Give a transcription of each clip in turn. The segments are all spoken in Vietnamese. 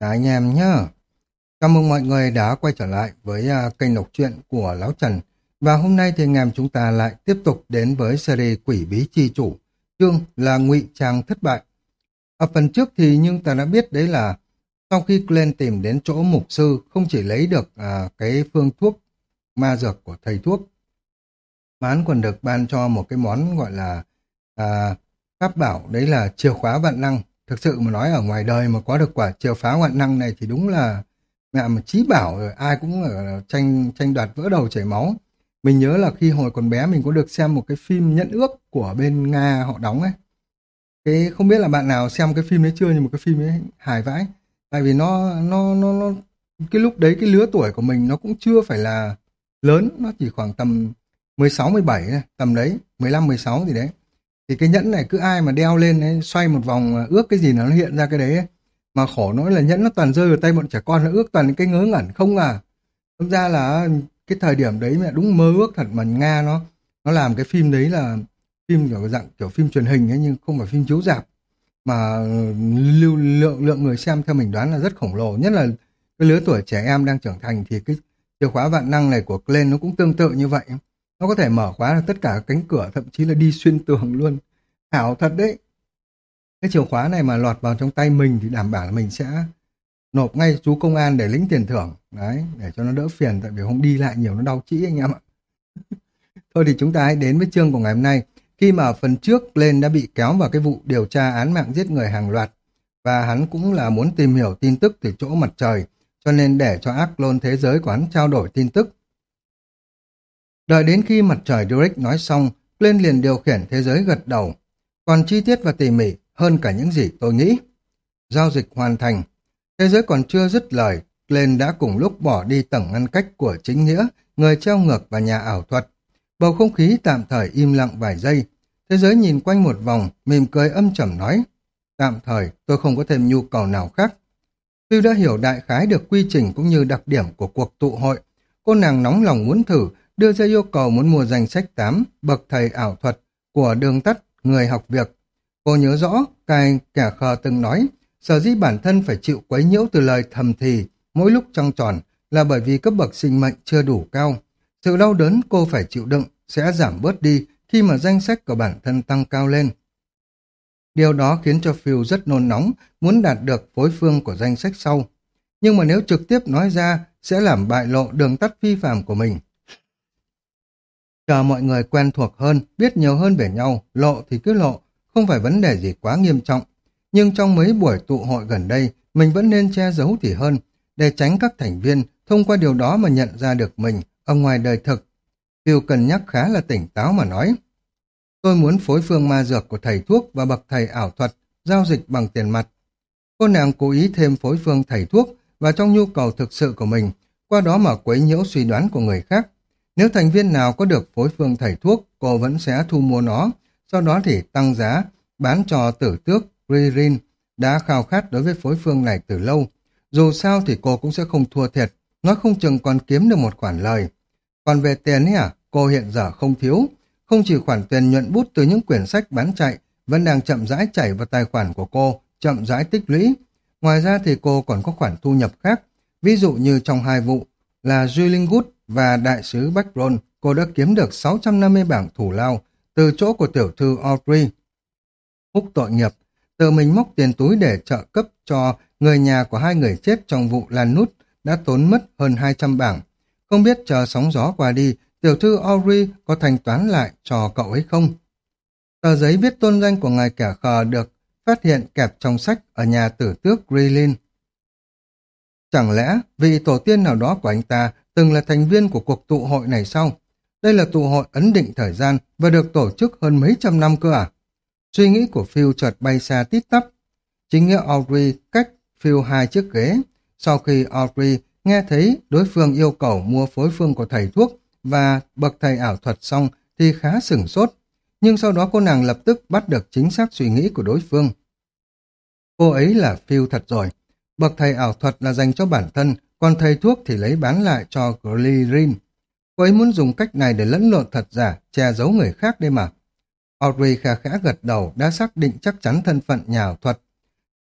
Cả anh em nhá. Chào mừng mọi người đã quay trở lại với uh, kênh đọc truyện của Lão Trần. Và hôm nay thì anh em chúng ta lại tiếp tục đến với series Quỷ Bí Chi Chủ. Chương là ngụy trang thất bại. Ở phần trước thì nhưng ta đã biết đấy là sau khi Glenn tìm đến chỗ mục sư không chỉ lấy được uh, cái phương thuốc ma dược của thầy thuốc mà hắn còn được ban cho một cái món gọi là uh, pháp bảo đấy là chìa khóa vạn năng Thực sự mà nói ở ngoài đời mà có được quả chìa phá ngoạn năng này thì đúng là mẹ mà trí bảo rồi, ai cũng ở tranh tranh đoạt vỡ đầu chảy máu. Mình nhớ là khi hồi còn bé mình có được xem một cái phim nhẫn ước của bên Nga họ đóng ấy. Cái không biết là bạn nào xem cái phim đấy chưa nhưng mà cái phim ấy hài vãi. Tại vì nó nó nó nó cái lúc đấy cái lứa tuổi của mình nó cũng chưa phải là lớn, nó chỉ khoảng tầm 16 17 tầm đấy, 15 16 gì đấy thì cái nhẫn này cứ ai mà đeo lên ấy, xoay một vòng ước cái gì nó hiện ra cái đấy ấy. mà khổ nỗi là nhẫn nó toàn rơi vào tay bọn trẻ con nó ước toàn cái ngớ ngẩn không à thực ra là cái thời điểm đấy mẹ đúng mơ ước thật mà nga nó nó làm cái phim đấy là phim kiểu dạng kiểu phim truyền hình ấy nhưng không phải phim chiếu rạp mà ừ, lưu lượng lượng người xem theo mình đoán là rất khổng lồ nhất là cái lứa tuổi trẻ em đang trưởng thành thì cái chìa khóa vạn năng này của Glenn nó cũng tương tự như vậy nó có thể mở khóa được tất cả cánh cửa, thậm chí là đi xuyên tường luôn. hảo thật đấy. Cái chìa khóa này mà lọt vào trong tay mình thì đảm bảo là mình sẽ nộp ngay chú công an để lĩnh tiền thưởng. Đấy, để cho nó đỡ phiền, tại vì không đi lại nhiều nó đau trĩ anh em ạ. Thôi thì chúng ta hãy đến với chương của ngày hôm nay. Khi mà phần trước lên đã bị kéo vào cái vụ điều tra án mạng giết người hàng loạt, và hắn cũng là muốn tìm hiểu tin tức từ chỗ mặt trời, cho nên để cho ác lôn thế giới của hắn trao đổi tin tức Đợi đến khi mặt trời Direct nói xong, lên liền điều khiển thế giới gật đầu. Còn chi tiết và tỉ mỉ hơn cả những gì tôi nghĩ. Giao dịch hoàn thành. Thế giới còn chưa dứt lời, Glenn đã cùng lúc bỏ đi tầng ngăn cách của chính nghĩa, người treo ngược và nhà ảo thuật. Bầu không khí tạm thời im lặng vài giây. Thế giới nhìn quanh một vòng, mỉm cười âm trầm nói. Tạm thời, tôi không có thêm nhu cầu nào khác. Phil đã hiểu đại khái được quy trình cũng như đặc điểm của cuộc tụ hội. Cô nàng nóng lòng muốn thử, đưa ra yêu cầu muốn mua danh sách 8 bậc thầy ảo thuật của đường tắt người học việc. Cô nhớ rõ, cai kẻ khờ từng nói, sở dĩ bản thân phải chịu quấy nhiễu từ lời thầm thì mỗi lúc trong tròn là bởi vì cấp bậc sinh mệnh chưa đủ cao. Sự đau đớn cô phải chịu đựng sẽ giảm bớt đi khi mà danh sách của bản thân tăng cao lên. Điều đó khiến cho Phil rất nôn nóng, muốn đạt được phối phương của danh sách sau. Nhưng mà nếu trực tiếp nói ra, sẽ làm bại lộ đường tắt phi phạm của mình. Chờ mọi người quen thuộc hơn, biết nhiều hơn về nhau, lộ thì cứ lộ, không phải vấn đề gì quá nghiêm trọng. Nhưng trong mấy buổi tụ hội gần đây, mình vẫn nên che giấu thì hơn, để tránh các thành viên thông qua điều đó mà nhận ra được mình ở ngoài đời thực. Phiêu cần nhắc khá là tỉnh táo mà nói. Tôi muốn phối phương ma dược của thầy thuốc và bậc thầy ảo thuật, giao dịch bằng tiền mặt. Cô nàng cố ý thêm phối phương thầy thuốc và trong nhu cầu thực sự của mình, qua đó mà quấy nhiễu suy đoán của người khác. Nếu thành viên nào có được phối phương thầy thuốc, cô vẫn sẽ thu mua nó, sau đó thì tăng giá, bán cho tử tước Ririn đã khao khát đối với phối phương này từ lâu. Dù sao thì cô cũng sẽ không thua thiệt, nó không chừng còn kiếm được một khoản lời. Còn về tiền ấy à, cô hiện giờ không thiếu, không chỉ khoản tiền nhuận bút từ những quyển sách bán chạy, vẫn đang chậm rãi chảy vào tài khoản của cô, chậm rãi tích lũy. Ngoài ra thì cô còn có khoản thu nhập khác, ví dụ như trong hai vụ là Drilling Good và đại sứ Backron, cô đã kiếm được 650 bảng thủ lao từ chỗ của tiểu thư Audrey. Húc tội nghiệp, tự mình móc tiền túi để trợ cấp cho người nhà của hai người chết trong vụ lan nút đã tốn mất hơn 200 bảng. Không biết chờ sóng gió qua đi, tiểu thư Audrey có thanh toán lại cho cậu ấy không? Tờ giấy viết tôn danh của ngài kẻ khờ được phát hiện kẹp trong sách ở nhà tử tước Grelin. Chẳng lẽ vị tổ tiên nào đó của anh ta từng là thành viên của cuộc tụ hội này sau. Đây là tụ hội ấn định thời gian và được tổ chức hơn mấy trăm năm cơ à? Suy nghĩ của Phil chợt bay xa tít tắp. Chính nghĩa Audrey cách Phil hai chiếc ghế. Sau khi Audrey nghe thấy đối phương yêu cầu mua phối phương của thầy thuốc và bậc thầy ảo thuật xong thì khá sửng sốt. Nhưng sau đó cô nàng lập tức bắt được chính xác suy nghĩ của đối phương. Cô ấy là Phil thật rồi. Bậc thầy ảo thuật là dành cho bản thân, còn thầy thuốc thì lấy bán lại cho glyrin Cô ấy muốn dùng cách này để lẫn lộn thật giả, che giấu người khác đây mà. Audrey khá khá gật đầu đã xác định chắc chắn thân phận nhà ảo thuật.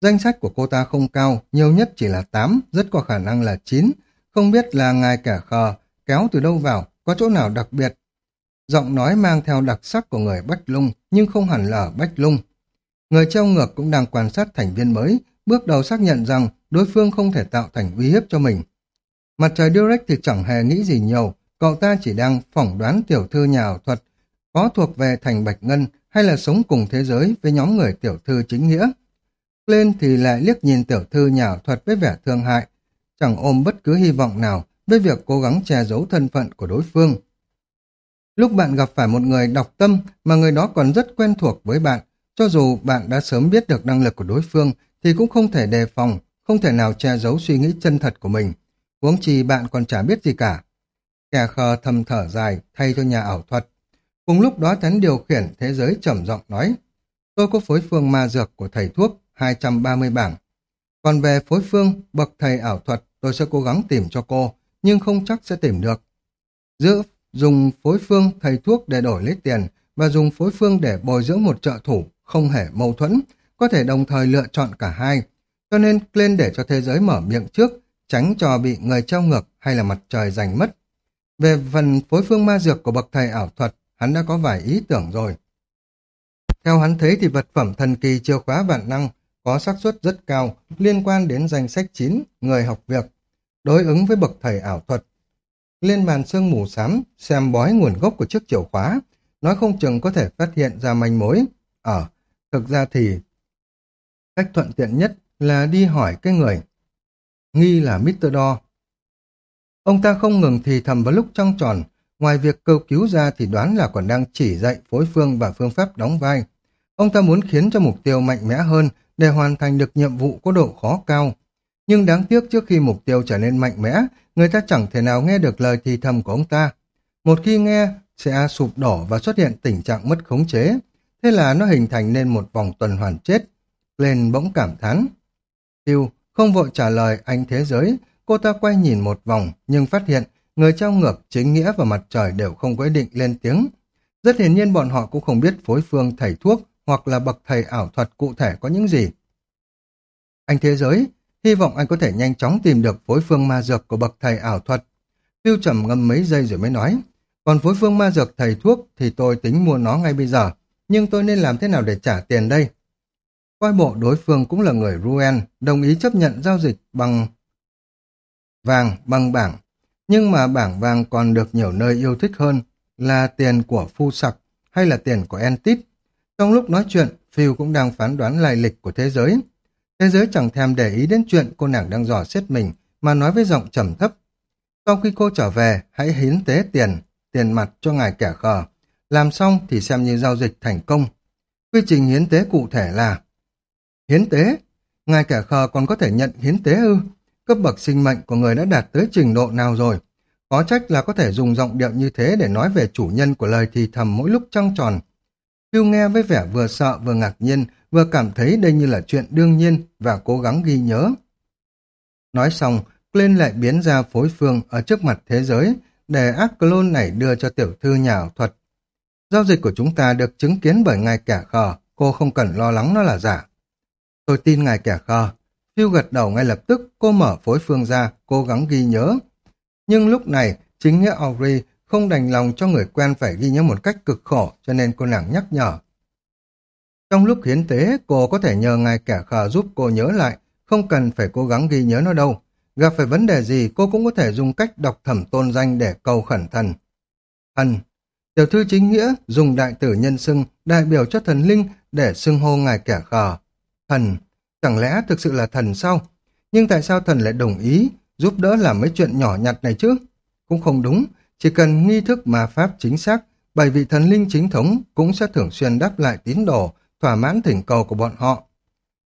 Danh sách của cô ta không cao, nhiều nhất chỉ là 8, rất có khả năng là 9. Không biết là ngài kẻ khờ, kéo từ đâu vào, có chỗ nào đặc biệt. Giọng nói mang theo đặc sắc của người Bách Lung, nhưng không hẳn là Bách Lung. Người treo ngược cũng đang quan sát thành viên mới, bước đầu xác nhận rằng đối phương không thể tạo thành uy hiếp cho mình. Mặt trời Direct thì chẳng hề nghĩ gì nhiều, cậu ta chỉ đang phỏng đoán tiểu thư nhà ảo thuật, có thuộc về thành Bạch Ngân hay là sống cùng thế giới với nhóm người tiểu thư chính nghĩa. Lên thì lại liếc nhìn tiểu thư nhà ảo thuật với vẻ thương hại, chẳng ôm bất cứ hy vọng nào với việc cố gắng che giấu thân phận của đối phương. Lúc bạn gặp phải một người đọc tâm mà người đó còn rất quen thuộc với bạn, cho dù bạn đã sớm biết được năng lực của đối phương thì cũng không thể đề phòng, không thể nào che giấu suy nghĩ chân thật của mình. Huống chi bạn còn chả biết gì cả. Kẻ khờ thầm thở dài thay cho nhà ảo thuật. Cùng lúc đó thánh điều khiển thế giới trầm giọng nói Tôi có phối phương ma dược của thầy thuốc 230 bảng. Còn về phối phương bậc thầy ảo thuật tôi sẽ cố gắng tìm cho cô, nhưng không chắc sẽ tìm được. Giữa dùng phối phương thầy thuốc để đổi lấy tiền và dùng phối phương để bồi dưỡng một trợ thủ không hề mâu thuẫn, có thể đồng thời lựa chọn cả hai. Cho nên lên để cho thế giới mở miệng trước, tránh cho bị người treo ngược hay là mặt trời giành mất. Về phần phối phương ma dược của bậc thầy ảo thuật, hắn đã có vài ý tưởng rồi. Theo hắn thấy thì vật phẩm thần kỳ chìa khóa vạn năng có xác suất rất cao liên quan đến danh sách 9 người học việc, đối ứng với bậc thầy ảo thuật. Lên bàn sương mù xám, xem bói nguồn gốc của chiếc chìa khóa, nói không chừng có thể phát hiện ra manh mối. Ở, thực ra thì cách thuận tiện nhất là đi hỏi cái người nghi là Mr. Do. Ông ta không ngừng thì thầm vào lúc trăng tròn, ngoài việc cầu cứu ra thì đoán là còn đang chỉ dạy phối phương và phương pháp đóng vai. Ông ta muốn khiến cho mục tiêu mạnh mẽ hơn để hoàn thành được nhiệm vụ có độ khó cao. Nhưng đáng tiếc trước khi mục tiêu trở nên mạnh mẽ, người ta chẳng thể nào nghe được lời thì thầm của ông ta. Một khi nghe, sẽ sụp đổ và xuất hiện tình trạng mất khống chế. Thế là nó hình thành nên một vòng tuần hoàn chết. Lên bỗng cảm thán. Tiêu không vội trả lời anh thế giới, cô ta quay nhìn một vòng nhưng phát hiện người trao ngược, chính nghĩa và mặt trời đều không có định lên tiếng. Rất hiển nhiên bọn họ cũng không biết phối phương thầy thuốc hoặc là bậc thầy ảo thuật cụ thể có những gì. Anh thế giới, hy vọng anh có thể nhanh chóng tìm được phối phương ma dược của bậc thầy ảo thuật. Tiêu trầm ngâm mấy giây rồi mới nói, còn phối phương ma dược thầy thuốc thì tôi tính mua nó ngay bây giờ, nhưng tôi nên làm thế nào để trả tiền đây? Coi bộ đối phương cũng là người Ruen, đồng ý chấp nhận giao dịch bằng vàng, bằng bảng. Nhưng mà bảng vàng còn được nhiều nơi yêu thích hơn là tiền của phu sặc hay là tiền của Entit. Trong lúc nói chuyện, Phil cũng đang phán đoán lai lịch của thế giới. Thế giới chẳng thèm để ý đến chuyện cô nàng đang dò xét mình mà nói với giọng trầm thấp. Sau khi cô trở về, hãy hiến tế tiền, tiền mặt cho ngài kẻ khờ. Làm xong thì xem như giao dịch thành công. Quy trình hiến tế cụ thể là Hiến tế? Ngài kẻ khờ còn có thể nhận hiến tế ư? Cấp bậc sinh mệnh của người đã đạt tới trình độ nào rồi? Có trách là có thể dùng giọng điệu như thế để nói về chủ nhân của lời thì thầm mỗi lúc trăng tròn. Phiêu nghe với vẻ vừa sợ vừa ngạc nhiên, vừa cảm thấy đây như là chuyện đương nhiên và cố gắng ghi nhớ. Nói xong, lên lại biến ra phối phương ở trước mặt thế giới để ác clone này đưa cho tiểu thư nhà ảo thuật. Giao dịch của chúng ta được chứng kiến bởi ngài kẻ khờ, cô không cần lo lắng nó là giả. Tôi tin ngài kẻ khờ. Phiêu gật đầu ngay lập tức, cô mở phối phương ra, cố gắng ghi nhớ. Nhưng lúc này, chính nghĩa Audrey không đành lòng cho người quen phải ghi nhớ một cách cực khổ, cho nên cô nàng nhắc nhở. Trong lúc hiến tế, cô có thể nhờ ngài kẻ khờ giúp cô nhớ lại, không cần phải cố gắng ghi nhớ nó đâu. Gặp phải vấn đề gì, cô cũng có thể dùng cách đọc thẩm tôn danh để cầu khẩn thần. Thần. Tiểu thư chính nghĩa dùng đại tử nhân xưng đại biểu cho thần linh để xưng hô ngài kẻ khờ. Thần, chẳng lẽ thực sự là thần sao? Nhưng tại sao thần lại đồng ý giúp đỡ làm mấy chuyện nhỏ nhặt này chứ? Cũng không đúng, chỉ cần nghi thức mà pháp chính xác, bảy vị thần linh chính thống cũng sẽ thường xuyên đáp lại tín đồ, thỏa mãn thỉnh cầu của bọn họ.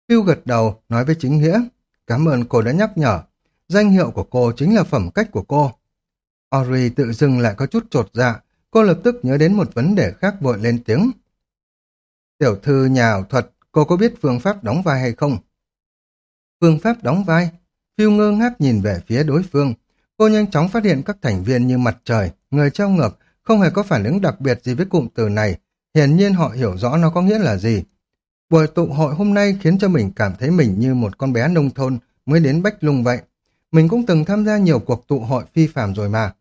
Phiêu gật đầu, nói với chính nghĩa, cảm ơn cô đã nhắc nhở, danh hiệu của cô chính là phẩm cách của cô. Ori tự dưng lại có chút trột dạ, cô lập tức nhớ đến một vấn đề khác vội lên tiếng. Tiểu thư nhà ảo thuật Cô có biết phương pháp đóng vai hay không? Phương pháp đóng vai? Phiêu ngơ ngác nhìn về phía đối phương. Cô nhanh chóng phát hiện các thành viên như mặt trời, người treo ngược, không hề có phản ứng đặc biệt gì với cụm từ này. Hiển nhiên họ hiểu rõ nó có nghĩa là gì. Buổi tụ hội hôm nay khiến cho mình cảm thấy mình như một con bé nông thôn mới đến Bách Lung vậy. Mình cũng từng tham gia nhiều cuộc tụ hội phi phạm rồi mà.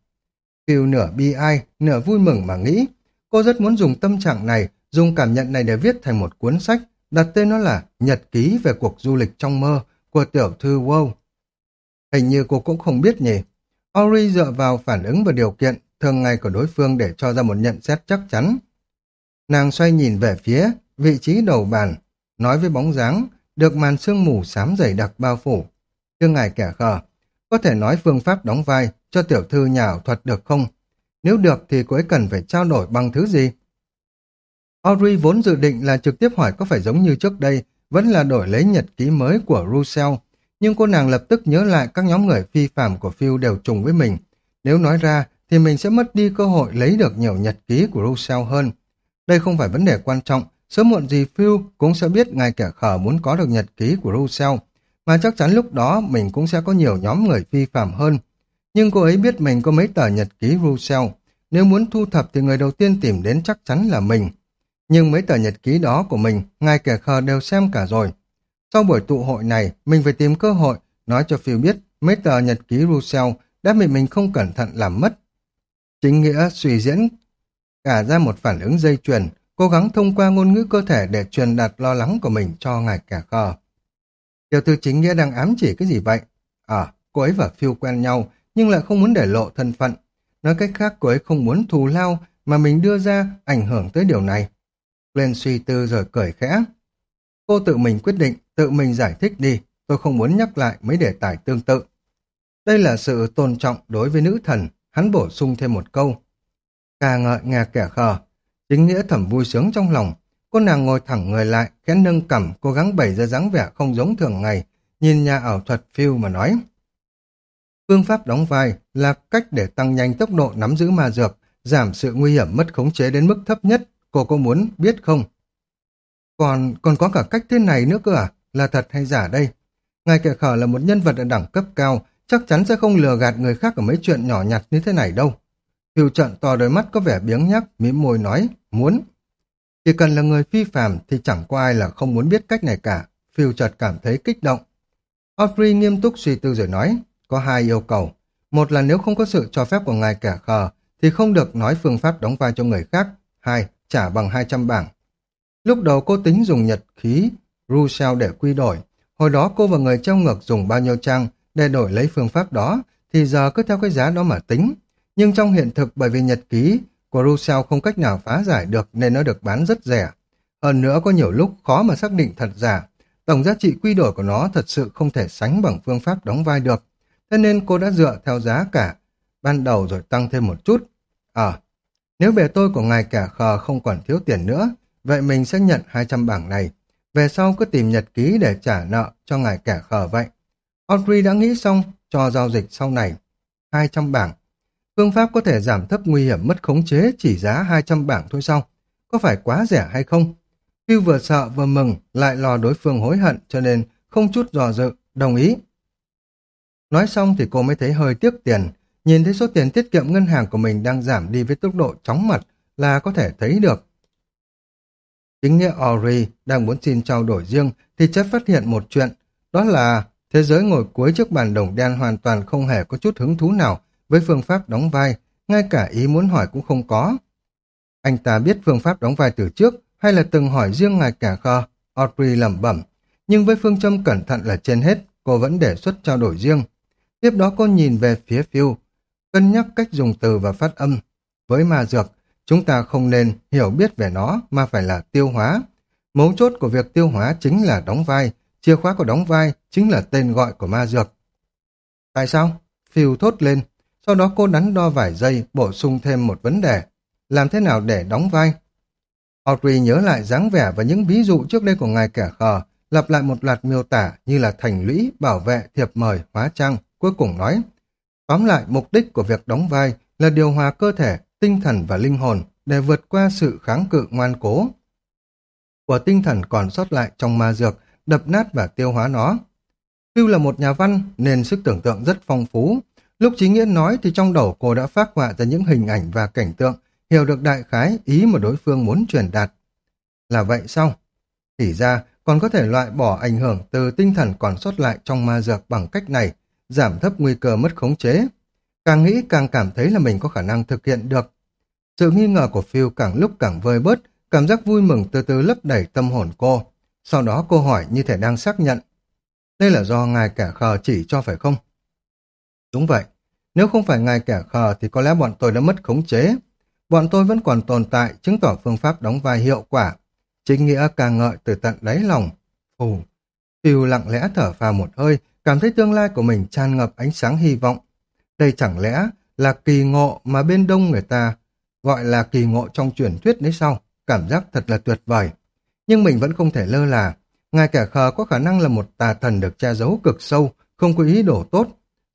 Phiêu nửa bi ai, nửa vui mừng mà nghĩ. Cô rất muốn dùng tâm trạng này, dùng cảm nhận này để viết thành một cuốn sách, đặt tên nó là Nhật ký về cuộc du lịch trong mơ của tiểu thư Wow. Hình như cô cũng không biết nhỉ. Ori dựa vào phản ứng và điều kiện thường ngày của đối phương để cho ra một nhận xét chắc chắn. Nàng xoay nhìn về phía vị trí đầu bàn, nói với bóng dáng, được màn sương mù xám dày đặc bao phủ. Thưa ngài kẻ khờ, có thể nói phương pháp đóng vai cho tiểu thư nhà ảo thuật được không? Nếu được thì cô ấy cần phải trao đổi bằng thứ gì? Audrey vốn dự định là trực tiếp hỏi có phải giống như trước đây, vẫn là đổi lấy nhật ký mới của Russell, nhưng cô nàng lập tức nhớ lại các nhóm người phi phạm của Phil đều trùng với mình. Nếu nói ra thì mình sẽ mất đi cơ hội lấy được nhiều nhật ký của Russell hơn. Đây không phải vấn đề quan trọng, sớm muộn gì Phil cũng sẽ biết ngài kẻ khờ muốn có được nhật ký của Russell, mà chắc chắn lúc đó mình cũng sẽ có nhiều nhóm người phi phạm hơn. Nhưng cô ấy biết mình có mấy tờ nhật ký Russell, nếu muốn thu thập thì người đầu tiên tìm đến chắc chắn là mình. Nhưng mấy tờ nhật ký đó của mình, ngài kẻ khờ đều xem cả rồi. Sau buổi tụ hội này, mình phải tìm cơ hội nói cho Phil biết mấy tờ nhật ký Russell đã bị mình không cẩn thận làm mất. Chính nghĩa suy diễn cả ra một phản ứng dây chuyền, cố gắng thông qua ngôn ngữ cơ thể để truyền đạt lo lắng của mình cho ngài kẻ khờ. Tiểu thư chính nghĩa đang ám chỉ cái gì vậy? À, cô ấy và Phil quen nhau, nhưng lại không muốn để lộ thân phận. Nói cách khác, cô ấy không muốn thù lao mà mình đưa ra ảnh hưởng tới điều này. Lên suy tư rồi cười khẽ. Cô tự mình quyết định, tự mình giải thích đi, tôi không muốn nhắc lại mấy đề tài tương tự. Đây là sự tôn trọng đối với nữ thần, hắn bổ sung thêm một câu. Ca ngợi nghe kẻ khờ, chính nghĩa thầm vui sướng trong lòng. Cô nàng ngồi thẳng người lại, khẽ nâng cằm, cố gắng bày ra dáng vẻ không giống thường ngày, nhìn nhà ảo thuật phiêu mà nói. Phương pháp đóng vai là cách để tăng nhanh tốc độ nắm giữ ma dược, giảm sự nguy hiểm mất khống chế đến mức thấp nhất. Cô có muốn biết không? Còn còn có cả cách thế này nữa cơ à? Là thật hay giả đây? Ngài kẻ khờ là một nhân vật ở đẳng cấp cao, chắc chắn sẽ không lừa gạt người khác ở mấy chuyện nhỏ nhặt như thế này đâu. Phiêu trận to đôi mắt có vẻ biếng nhắc, mím môi nói, muốn. Chỉ cần là người phi phàm thì chẳng có ai là không muốn biết cách này cả. Phiêu chợt cảm thấy kích động. Audrey nghiêm túc suy tư rồi nói, có hai yêu cầu. Một là nếu không có sự cho phép của ngài kẻ khờ, thì không được nói phương pháp đóng vai cho người khác. Hai, trả bằng 200 bảng. Lúc đầu cô tính dùng nhật khí Rousseau để quy đổi. Hồi đó cô và người treo ngược dùng bao nhiêu trang để đổi lấy phương pháp đó, thì giờ cứ theo cái giá đó mà tính. Nhưng trong hiện thực bởi vì nhật ký của Rousseau không cách nào phá giải được nên nó được bán rất rẻ. Hơn nữa có nhiều lúc khó mà xác định thật giả. Tổng giá trị quy đổi của nó thật sự không thể sánh bằng phương pháp đóng vai được. Thế nên cô đã dựa theo giá cả ban đầu rồi tăng thêm một chút. À, nếu bề tôi của ngài cả khờ không còn thiếu tiền nữa, vậy mình sẽ nhận 200 bảng này. Về sau cứ tìm nhật ký để trả nợ cho ngài kẻ khờ vậy. Audrey đã nghĩ xong cho giao dịch sau này. 200 bảng. Phương pháp có thể giảm thấp nguy hiểm mất khống chế chỉ giá 200 bảng thôi sao? Có phải quá rẻ hay không? Phil vừa sợ vừa mừng, lại lo đối phương hối hận cho nên không chút dò dự, đồng ý. Nói xong thì cô mới thấy hơi tiếc tiền, nhìn thấy số tiền tiết kiệm ngân hàng của mình đang giảm đi với tốc độ chóng mặt là có thể thấy được. Chính nghĩa Ori đang muốn xin trao đổi riêng thì chất phát hiện một chuyện, đó là thế giới ngồi cuối trước bàn đồng đen hoàn toàn không hề có chút hứng thú nào với phương pháp đóng vai, ngay cả ý muốn hỏi cũng không có. Anh ta biết phương pháp đóng vai từ trước hay là từng hỏi riêng ngài cả kho, Audrey lẩm bẩm, nhưng với phương châm cẩn thận là trên hết, cô vẫn đề xuất trao đổi riêng. Tiếp đó cô nhìn về phía Phil, cân nhắc cách dùng từ và phát âm. Với ma dược, chúng ta không nên hiểu biết về nó mà phải là tiêu hóa. Mấu chốt của việc tiêu hóa chính là đóng vai, chìa khóa của đóng vai chính là tên gọi của ma dược. Tại sao? phiêu thốt lên. Sau đó cô đắn đo vài giây, bổ sung thêm một vấn đề. Làm thế nào để đóng vai? Audrey nhớ lại dáng vẻ và những ví dụ trước đây của ngài kẻ khờ, lặp lại một loạt miêu tả như là thành lũy, bảo vệ, thiệp mời, hóa trang, cuối cùng nói. Tóm lại, mục đích của việc đóng vai là điều hòa cơ thể, tinh thần và linh hồn để vượt qua sự kháng cự ngoan cố của tinh thần còn sót lại trong ma dược, đập nát và tiêu hóa nó. Phil là một nhà văn nên sức tưởng tượng rất phong phú. Lúc Chí Nghĩa nói thì trong đầu cô đã phát họa ra những hình ảnh và cảnh tượng, hiểu được đại khái ý mà đối phương muốn truyền đạt. Là vậy sao? Thì ra, còn có thể loại bỏ ảnh hưởng từ tinh thần còn sót lại trong ma dược bằng cách này, giảm thấp nguy cơ mất khống chế. Càng nghĩ càng cảm thấy là mình có khả năng thực hiện được. Sự nghi ngờ của Phil càng lúc càng vơi bớt, cảm giác vui mừng từ từ lấp đầy tâm hồn cô. Sau đó cô hỏi như thể đang xác nhận. Đây là do ngài kẻ khờ chỉ cho phải không? Đúng vậy. Nếu không phải ngài kẻ khờ thì có lẽ bọn tôi đã mất khống chế. Bọn tôi vẫn còn tồn tại, chứng tỏ phương pháp đóng vai hiệu quả. Chính nghĩa càng ngợi từ tận đáy lòng. Phù. Phil lặng lẽ thở phào một hơi, cảm thấy tương lai của mình tràn ngập ánh sáng hy vọng. Đây chẳng lẽ là kỳ ngộ mà bên đông người ta gọi là kỳ ngộ trong truyền thuyết đấy sao? Cảm giác thật là tuyệt vời. Nhưng mình vẫn không thể lơ là. Ngài kẻ khờ có khả năng là một tà thần được che giấu cực sâu, không có ý đồ tốt.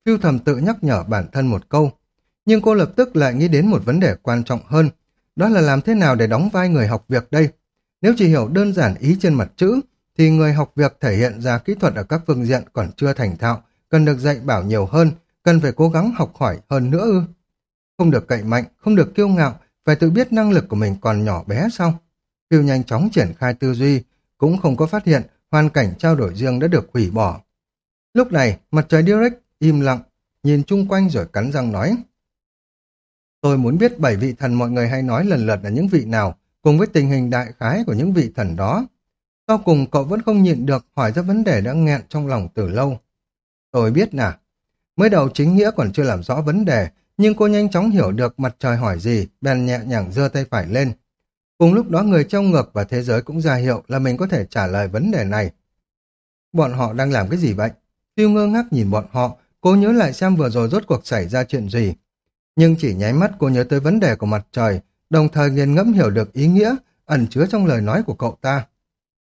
Phiêu thầm tự nhắc nhở bản thân một câu. Nhưng cô lập tức lại nghĩ đến một vấn đề quan trọng hơn. Đó là làm thế nào để đóng vai người học việc đây? Nếu chỉ hiểu đơn giản ý trên mặt chữ, thì người học việc thể hiện ra kỹ thuật ở các phương diện còn chưa thành thạo, cần được dạy bảo nhiều hơn, cần phải cố gắng học hỏi hơn nữa ư. Không được cậy mạnh, không được kiêu ngạo, phải tự biết năng lực của mình còn nhỏ bé sao? Phiêu nhanh chóng triển khai tư duy, cũng không có phát hiện hoàn cảnh trao đổi riêng đã được hủy bỏ. Lúc này, mặt trời Direct im lặng, nhìn chung quanh rồi cắn răng nói. Tôi muốn biết bảy vị thần mọi người hay nói lần lượt là những vị nào, cùng với tình hình đại khái của những vị thần đó. Sau cùng cậu vẫn không nhịn được hỏi ra vấn đề đã nghẹn trong lòng từ lâu. Tôi biết nà. Mới đầu chính nghĩa còn chưa làm rõ vấn đề, nhưng cô nhanh chóng hiểu được mặt trời hỏi gì, bèn nhẹ nhàng giơ tay phải lên. Cùng lúc đó người trong ngược và thế giới cũng ra hiệu là mình có thể trả lời vấn đề này. Bọn họ đang làm cái gì vậy? Tiêu ngơ ngác nhìn bọn họ, cô nhớ lại xem vừa rồi rốt cuộc xảy ra chuyện gì. Nhưng chỉ nháy mắt cô nhớ tới vấn đề của mặt trời, đồng thời nghiền ngẫm hiểu được ý nghĩa ẩn chứa trong lời nói của cậu ta.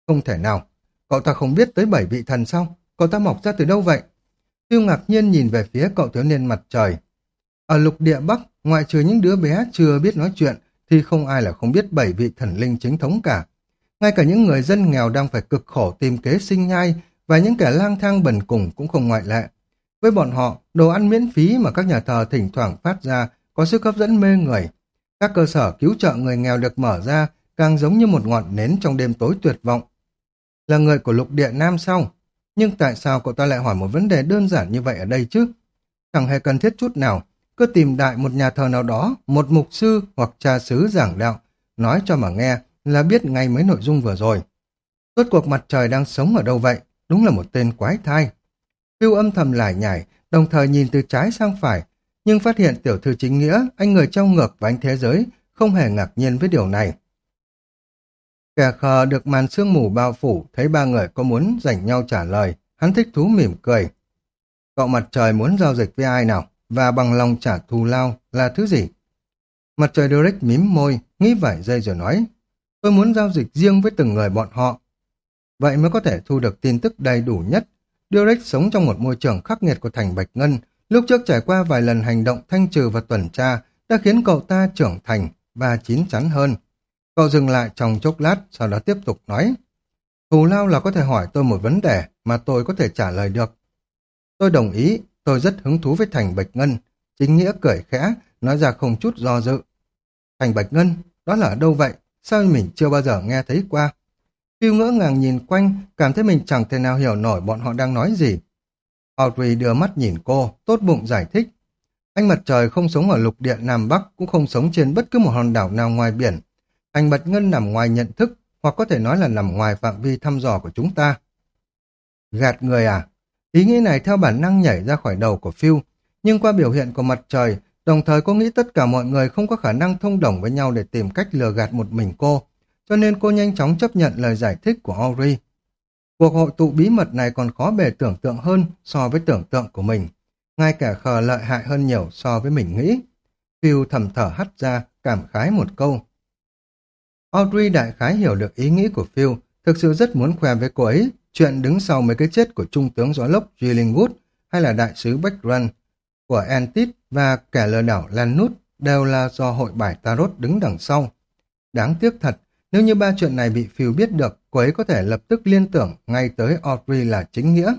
Không thể nào, cậu ta không biết tới bảy vị thần sao? Cậu ta mọc ra từ đâu vậy? Tiêu ngạc nhiên nhìn về phía cậu thiếu niên mặt trời. Ở lục địa Bắc, ngoại trừ những đứa bé chưa biết nói chuyện, thì không ai là không biết bảy vị thần linh chính thống cả. Ngay cả những người dân nghèo đang phải cực khổ tìm kế sinh nhai và những kẻ lang thang bần cùng cũng không ngoại lệ. Với bọn họ, đồ ăn miễn phí mà các nhà thờ thỉnh thoảng phát ra có sức hấp dẫn mê người. Các cơ sở cứu trợ người nghèo được mở ra càng giống như một ngọn nến trong đêm tối tuyệt vọng. Là người của lục địa Nam sao? Nhưng tại sao cậu ta lại hỏi một vấn đề đơn giản như vậy ở đây chứ? Chẳng hề cần thiết chút nào, cứ tìm đại một nhà thờ nào đó, một mục sư hoặc cha xứ giảng đạo, nói cho mà nghe là biết ngay mấy nội dung vừa rồi. Tốt cuộc mặt trời đang sống ở đâu vậy? Đúng là một tên quái thai. Phiêu âm thầm lải nhải, đồng thời nhìn từ trái sang phải, nhưng phát hiện tiểu thư chính nghĩa, anh người trong ngược và anh thế giới, không hề ngạc nhiên với điều này. Kẻ khờ được màn sương mù bao phủ, thấy ba người có muốn dành nhau trả lời, hắn thích thú mỉm cười. Cậu mặt trời muốn giao dịch với ai nào, và bằng lòng trả thù lao là thứ gì? Mặt trời Derek mím môi, nghĩ vài giây rồi nói, tôi muốn giao dịch riêng với từng người bọn họ. Vậy mới có thể thu được tin tức đầy đủ nhất. Derek sống trong một môi trường khắc nghiệt của thành Bạch Ngân, lúc trước trải qua vài lần hành động thanh trừ và tuần tra đã khiến cậu ta trưởng thành và chín chắn hơn. Cậu dừng lại trong chốc lát, sau đó tiếp tục nói. Thù lao là có thể hỏi tôi một vấn đề mà tôi có thể trả lời được. Tôi đồng ý, tôi rất hứng thú với Thành Bạch Ngân. Chính Nghĩa cười khẽ, nói ra không chút do dự. Thành Bạch Ngân, đó là ở đâu vậy? Sao mình chưa bao giờ nghe thấy qua? Phiêu ngỡ ngàng nhìn quanh, cảm thấy mình chẳng thể nào hiểu nổi bọn họ đang nói gì. Audrey đưa mắt nhìn cô, tốt bụng giải thích. Anh mặt trời không sống ở lục địa Nam Bắc, cũng không sống trên bất cứ một hòn đảo nào ngoài biển. Thành Bạch Ngân nằm ngoài nhận thức, hoặc có thể nói là nằm ngoài phạm vi thăm dò của chúng ta. Gạt người à? Ý nghĩ này theo bản năng nhảy ra khỏi đầu của Phil, nhưng qua biểu hiện của mặt trời, đồng thời cô nghĩ tất cả mọi người không có khả năng thông đồng với nhau để tìm cách lừa gạt một mình cô, cho nên cô nhanh chóng chấp nhận lời giải thích của ori Cuộc hội tụ bí mật này còn khó bề tưởng tượng hơn so với tưởng tượng của mình. Ngay cả khờ lợi hại hơn nhiều so với mình nghĩ. Phil thầm thở hắt ra, cảm khái một câu. Audrey đại khái hiểu được ý nghĩ của Phil, thực sự rất muốn khoe với cô ấy chuyện đứng sau mấy cái chết của trung tướng gió lốc Gillingwood hay là đại sứ Beckrun của Antit và kẻ lừa đảo Lanút đều là do hội bài Tarot đứng đằng sau. Đáng tiếc thật, nếu như ba chuyện này bị Phil biết được, cô ấy có thể lập tức liên tưởng ngay tới Audrey là chính nghĩa.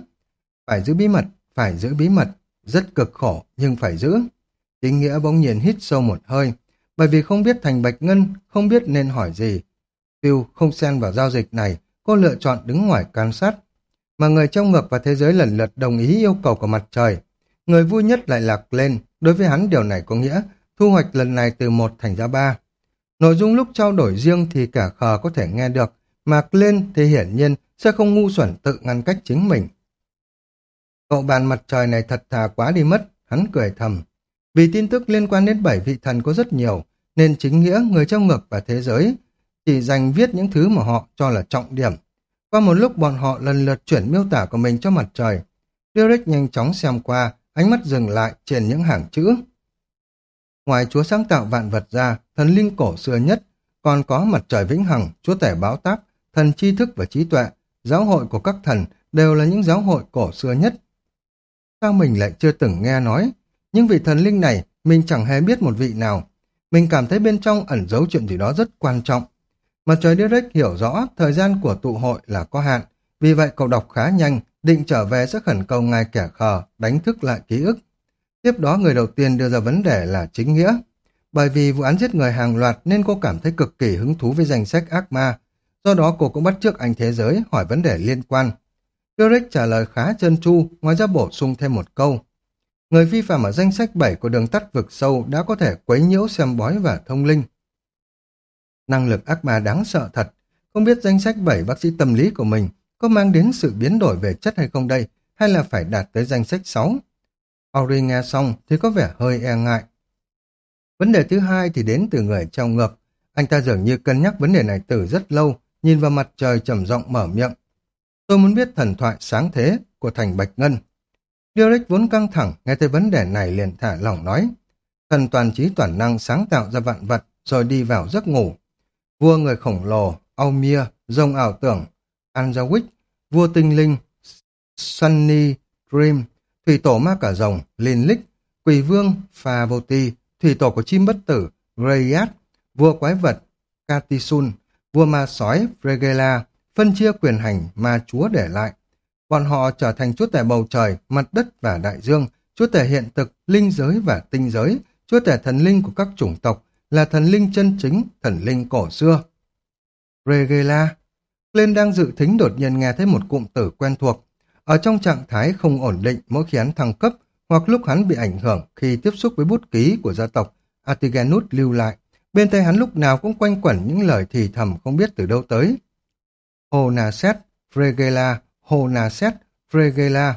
Phải giữ bí mật, phải giữ bí mật, rất cực khổ nhưng phải giữ. Chính nghĩa bỗng nhiên hít sâu một hơi, bởi vì không biết Thành Bạch Ngân, không biết nên hỏi gì. Phil không xen vào giao dịch này, cô lựa chọn đứng ngoài can sát. Mà người trong ngược và thế giới lần lượt đồng ý yêu cầu của mặt trời. Người vui nhất lại lạc lên, đối với hắn điều này có nghĩa thu hoạch lần này từ một thành ra ba. Nội dung lúc trao đổi riêng thì cả khờ có thể nghe được, mà lên thì hiển nhiên sẽ không ngu xuẩn tự ngăn cách chính mình. Cậu bàn mặt trời này thật thà quá đi mất, hắn cười thầm. Vì tin tức liên quan đến bảy vị thần có rất nhiều, nên chính nghĩa người trong ngược và thế giới chỉ dành viết những thứ mà họ cho là trọng điểm. Qua một lúc bọn họ lần lượt chuyển miêu tả của mình cho mặt trời. Derek nhanh chóng xem qua, ánh mắt dừng lại trên những hàng chữ. Ngoài chúa sáng tạo vạn vật ra, thần linh cổ xưa nhất, còn có mặt trời vĩnh hằng, chúa tể báo táp, thần tri thức và trí tuệ, giáo hội của các thần đều là những giáo hội cổ xưa nhất. Sao mình lại chưa từng nghe nói? Nhưng vị thần linh này, mình chẳng hề biết một vị nào. Mình cảm thấy bên trong ẩn giấu chuyện gì đó rất quan trọng. Mặt trời direct hiểu rõ thời gian của tụ hội là có hạn, vì vậy cậu đọc khá nhanh, định trở về sẽ khẩn cầu ngài kẻ khờ, đánh thức lại ký ức. Tiếp đó người đầu tiên đưa ra vấn đề là chính nghĩa. Bởi vì vụ án giết người hàng loạt nên cô cảm thấy cực kỳ hứng thú với danh sách ác ma. Do đó cô cũng bắt trước anh thế giới hỏi vấn đề liên quan. Derek trả lời khá chân chu, ngoài ra bổ sung thêm một câu. Người vi phạm ở danh sách 7 của đường tắt vực sâu đã có thể quấy nhiễu xem bói và thông linh. Năng lực ác ma đáng sợ thật. Không biết danh sách 7 bác sĩ tâm lý của mình có mang đến sự biến đổi về chất hay không đây, hay là phải đạt tới danh sách 6. Ori nghe xong thì có vẻ hơi e ngại. Vấn đề thứ hai thì đến từ người trong ngược. Anh ta dường như cân nhắc vấn đề này từ rất lâu, nhìn vào mặt trời trầm giọng mở miệng. Tôi muốn biết thần thoại sáng thế của thành Bạch Ngân. Derek vốn căng thẳng, nghe thấy vấn đề này liền thả lỏng nói. Thần toàn trí toàn năng sáng tạo ra vạn vật, rồi đi vào giấc ngủ. Vua người khổng lồ, Aumir, rồng ảo tưởng, Anjawick, vua tinh linh, Sunny, Dream, thủy tổ ma cả rồng, Linlick, quỷ vương, Favoti, thủy tổ của chim bất tử, Greyat, vua quái vật, Katisun, vua ma sói, Fregela, phân chia quyền hành ma chúa để lại. Bọn họ trở thành chúa tể bầu trời, mặt đất và đại dương, chúa tể hiện thực, linh giới và tinh giới, chúa tể thần linh của các chủng tộc, là thần linh chân chính, thần linh cổ xưa. Regela Lên đang dự thính đột nhiên nghe thấy một cụm từ quen thuộc. Ở trong trạng thái không ổn định mỗi khi hắn thăng cấp, hoặc lúc hắn bị ảnh hưởng khi tiếp xúc với bút ký của gia tộc Atiganus lưu lại, bên tay hắn lúc nào cũng quanh quẩn những lời thì thầm không biết từ đâu tới. Hồ Nà Xét, Fregela, Hồ Nà Xét, Fregela.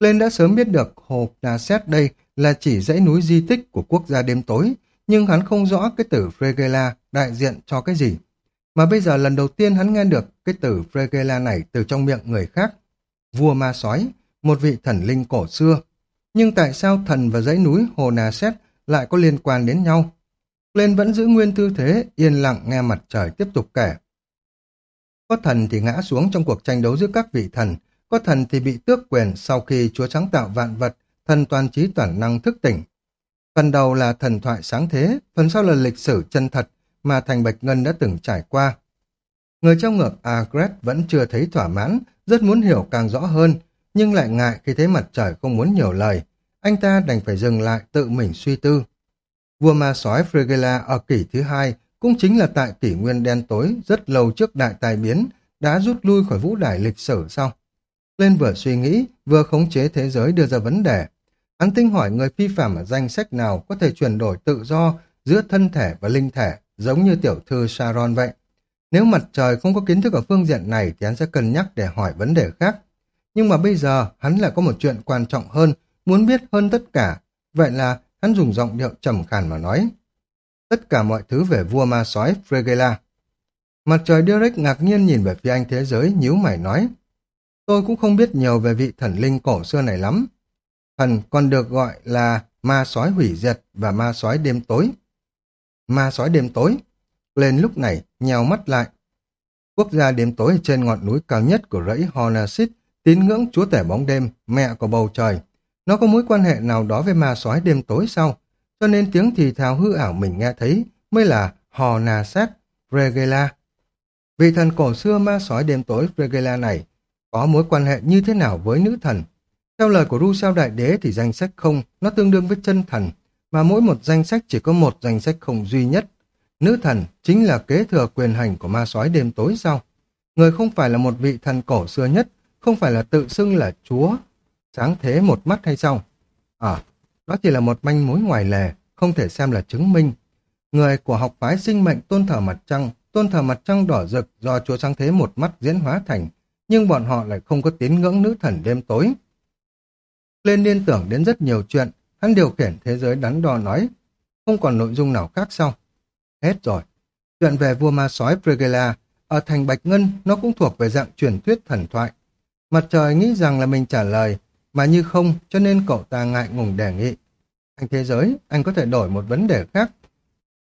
Lên đã sớm biết được Hồ Nà Xét đây là chỉ dãy núi di tích của quốc gia đêm tối, nhưng hắn không rõ cái từ Fregela đại diện cho cái gì. Mà bây giờ lần đầu tiên hắn nghe được cái từ Fregela này từ trong miệng người khác. Vua ma sói, một vị thần linh cổ xưa. Nhưng tại sao thần và dãy núi Hồ Nà Xét lại có liên quan đến nhau? Lên vẫn giữ nguyên tư thế, yên lặng nghe mặt trời tiếp tục kể. Có thần thì ngã xuống trong cuộc tranh đấu giữa các vị thần, có thần thì bị tước quyền sau khi Chúa sáng tạo vạn vật, thần toàn trí toàn năng thức tỉnh. Phần đầu là thần thoại sáng thế, phần sau là lịch sử chân thật mà Thành Bạch Ngân đã từng trải qua. Người trong ngược Agret vẫn chưa thấy thỏa mãn, rất muốn hiểu càng rõ hơn, nhưng lại ngại khi thấy mặt trời không muốn nhiều lời. Anh ta đành phải dừng lại tự mình suy tư. Vua ma sói Fregela ở kỷ thứ hai cũng chính là tại kỷ nguyên đen tối rất lâu trước đại tài biến đã rút lui khỏi vũ đài lịch sử sau. Lên vừa suy nghĩ, vừa khống chế thế giới đưa ra vấn đề. Hắn tinh hỏi người phi phạm ở danh sách nào có thể chuyển đổi tự do giữa thân thể và linh thể, giống như tiểu thư Sharon vậy. Nếu mặt trời không có kiến thức ở phương diện này thì hắn sẽ cân nhắc để hỏi vấn đề khác. Nhưng mà bây giờ hắn lại có một chuyện quan trọng hơn, muốn biết hơn tất cả. Vậy là hắn dùng giọng điệu trầm khàn mà nói. Tất cả mọi thứ về vua ma sói Fregela. Mặt trời Derek ngạc nhiên nhìn về phía anh thế giới, nhíu mày nói. Tôi cũng không biết nhiều về vị thần linh cổ xưa này lắm. Thần còn được gọi là ma sói hủy diệt và ma sói đêm tối. Ma sói đêm tối. Lên lúc này, nhèo mắt lại. Quốc gia đêm tối trên ngọn núi cao nhất của rẫy Hornasit, tín ngưỡng chúa tể bóng đêm, mẹ của bầu trời. Nó có mối quan hệ nào đó với ma sói đêm tối sao? Cho nên tiếng thì thào hư ảo mình nghe thấy mới là Hò Nà Sát, Fregela. Vị thần cổ xưa ma sói đêm tối Fregela này có mối quan hệ như thế nào với nữ thần? Theo lời của Ru Sao Đại Đế thì danh sách không, nó tương đương với chân thần, mà mỗi một danh sách chỉ có một danh sách không duy nhất. Nữ thần chính là kế thừa quyền hành của ma sói đêm tối sao? Người không phải là một vị thần cổ xưa nhất, không phải là tự xưng là chúa, sáng thế một mắt hay sao? À, đó chỉ là một manh mối ngoài lề, không thể xem là chứng minh. Người của học phái sinh mệnh tôn thờ mặt trăng, tôn thờ mặt trăng đỏ rực do chúa sáng thế một mắt diễn hóa thành, nhưng bọn họ lại không có tín ngưỡng nữ thần đêm tối. Lên liên tưởng đến rất nhiều chuyện, hắn điều khiển thế giới đắn đo nói, không còn nội dung nào khác sau Hết rồi. Chuyện về vua ma sói Pregela ở thành Bạch Ngân nó cũng thuộc về dạng truyền thuyết thần thoại. Mặt trời nghĩ rằng là mình trả lời, mà như không cho nên cậu ta ngại ngùng đề nghị. Anh thế giới, anh có thể đổi một vấn đề khác.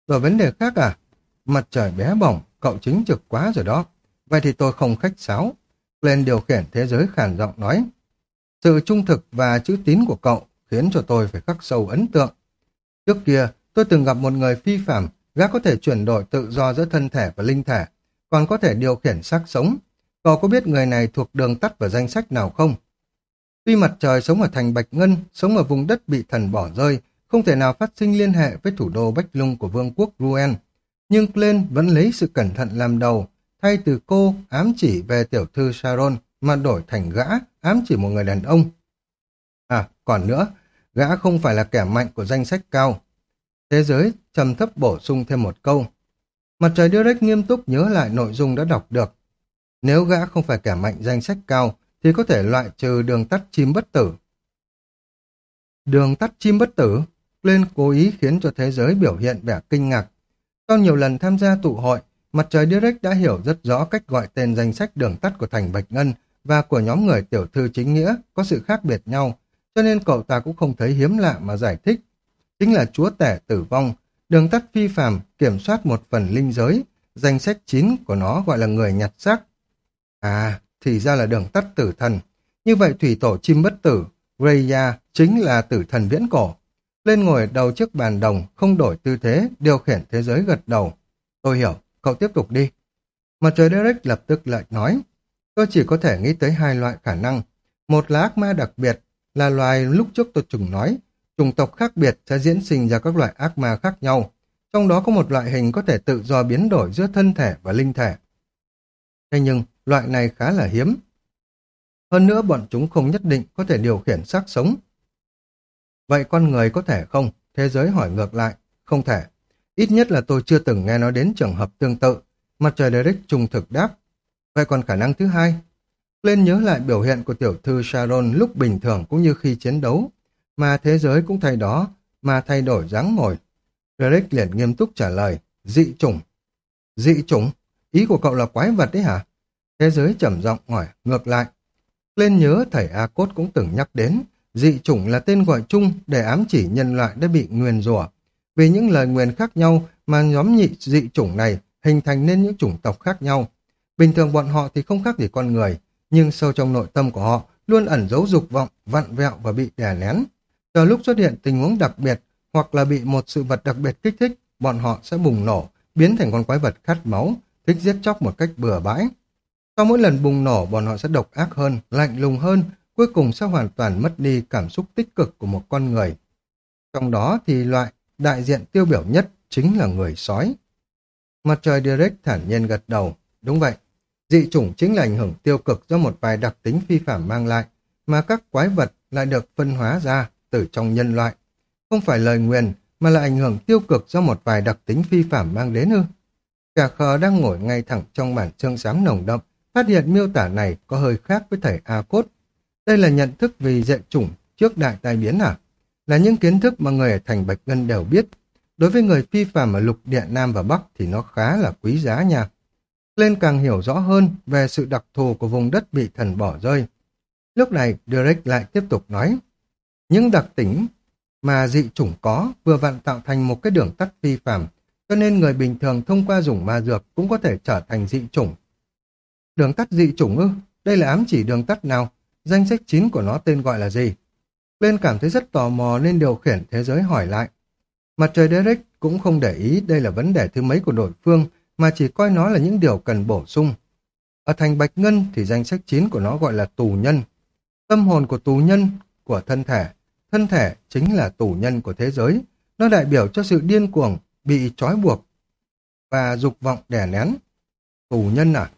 Đổi vấn đề khác à? Mặt trời bé bỏng, cậu chính trực quá rồi đó. Vậy thì tôi không khách sáo. Lên điều khiển thế giới khản giọng nói. Sự trung thực và chữ tín của cậu khiến cho tôi phải khắc sâu ấn tượng. Trước kia, tôi từng gặp một người phi phạm, gã có thể chuyển đổi tự do giữa thân thể và linh thể, còn có thể điều khiển xác sống. Cậu có biết người này thuộc đường tắt vào danh sách nào không? Tuy mặt trời sống ở thành Bạch Ngân, sống ở vùng đất bị thần bỏ rơi, không thể nào phát sinh liên hệ với thủ đô Bách Lung của vương quốc Ruen. Nhưng Glenn vẫn lấy sự cẩn thận làm đầu, thay từ cô ám chỉ về tiểu thư Sharon mà đổi thành gã ám chỉ một người đàn ông. À, còn nữa, gã không phải là kẻ mạnh của danh sách cao. Thế giới trầm thấp bổ sung thêm một câu. Mặt trời Direct nghiêm túc nhớ lại nội dung đã đọc được. Nếu gã không phải kẻ mạnh danh sách cao, thì có thể loại trừ đường tắt chim bất tử. Đường tắt chim bất tử lên cố ý khiến cho thế giới biểu hiện vẻ kinh ngạc. Sau nhiều lần tham gia tụ hội, Mặt trời Direct đã hiểu rất rõ cách gọi tên danh sách đường tắt của thành Bạch Ngân và của nhóm người tiểu thư chính nghĩa có sự khác biệt nhau, cho nên cậu ta cũng không thấy hiếm lạ mà giải thích. Chính là chúa tể tử vong, đường tắt phi phàm kiểm soát một phần linh giới, danh sách chín của nó gọi là người nhặt xác. À, thì ra là đường tắt tử thần. Như vậy thủy tổ chim bất tử, Raya chính là tử thần viễn cổ. Lên ngồi đầu trước bàn đồng, không đổi tư thế, điều khiển thế giới gật đầu. Tôi hiểu, cậu tiếp tục đi. Mặt trời Derek lập tức lại nói, tôi chỉ có thể nghĩ tới hai loại khả năng. Một là ác ma đặc biệt, là loài lúc trước tôi trùng nói, chủng tộc khác biệt sẽ diễn sinh ra các loại ác ma khác nhau. Trong đó có một loại hình có thể tự do biến đổi giữa thân thể và linh thể. Thế nhưng, loại này khá là hiếm. Hơn nữa bọn chúng không nhất định có thể điều khiển xác sống. Vậy con người có thể không? Thế giới hỏi ngược lại. Không thể. Ít nhất là tôi chưa từng nghe nói đến trường hợp tương tự. Mặt trời Derek trung thực đáp. Vậy còn khả năng thứ hai? Lên nhớ lại biểu hiện của tiểu thư Sharon lúc bình thường cũng như khi chiến đấu. Mà thế giới cũng thay đó, mà thay đổi dáng ngồi. Derek liền nghiêm túc trả lời. Dị chủng. Dị chủng? Ý của cậu là quái vật đấy hả? Thế giới trầm giọng hỏi, ngược lại. Lên nhớ thầy A Cốt cũng từng nhắc đến, dị chủng là tên gọi chung để ám chỉ nhân loại đã bị nguyền rủa. Vì những lời nguyền khác nhau mà nhóm nhị dị chủng này hình thành nên những chủng tộc khác nhau. Bình thường bọn họ thì không khác gì con người, nhưng sâu trong nội tâm của họ luôn ẩn giấu dục vọng, vặn vẹo và bị đè nén. Chờ lúc xuất hiện tình huống đặc biệt hoặc là bị một sự vật đặc biệt kích thích, bọn họ sẽ bùng nổ, biến thành con quái vật khát máu, thích giết chóc một cách bừa bãi. Sau mỗi lần bùng nổ, bọn họ sẽ độc ác hơn, lạnh lùng hơn, cuối cùng sẽ hoàn toàn mất đi cảm xúc tích cực của một con người. Trong đó thì loại đại diện tiêu biểu nhất chính là người sói. Mặt trời Direct thản nhiên gật đầu. Đúng vậy, dị chủng chính là ảnh hưởng tiêu cực do một vài đặc tính phi phạm mang lại, mà các quái vật lại được phân hóa ra từ trong nhân loại. Không phải lời nguyền, mà là ảnh hưởng tiêu cực do một vài đặc tính phi phạm mang đến ư. Cả khờ đang ngồi ngay thẳng trong màn sương sáng nồng đậm, phát hiện miêu tả này có hơi khác với thầy A Cốt. Đây là nhận thức vì dạy chủng trước đại tai biến à? Là những kiến thức mà người ở thành Bạch Ngân đều biết. Đối với người phi phàm ở lục địa Nam và Bắc thì nó khá là quý giá nha. Lên càng hiểu rõ hơn về sự đặc thù của vùng đất bị thần bỏ rơi. Lúc này, Derek lại tiếp tục nói, những đặc tính mà dị chủng có vừa vặn tạo thành một cái đường tắt phi phàm, cho nên người bình thường thông qua dùng ma dược cũng có thể trở thành dị chủng. Đường tắt dị chủng ư? Đây là ám chỉ đường tắt nào? Danh sách chín của nó tên gọi là gì? Lên cảm thấy rất tò mò nên điều khiển thế giới hỏi lại. Mặt trời Derek cũng không để ý đây là vấn đề thứ mấy của đội phương, mà chỉ coi nó là những điều cần bổ sung. Ở thành Bạch Ngân thì danh sách chín của nó gọi là tù nhân. Tâm hồn của tù nhân của thân thể, thân thể chính là tù nhân của thế giới. Nó đại biểu cho sự điên cuồng, bị trói buộc và dục vọng đè nén. Tù nhân à?